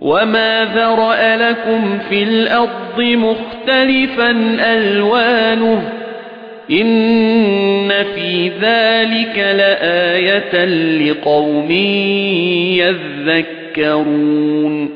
وَمَا ذَرَأَ لَكُمْ فِي الْأَرْضِ مُخْتَلِفًا أَلْوَانُهُ إِنَّ فِي ذَلِكَ لَآيَةً لِقَوْمٍ يَذَّكَّرُونَ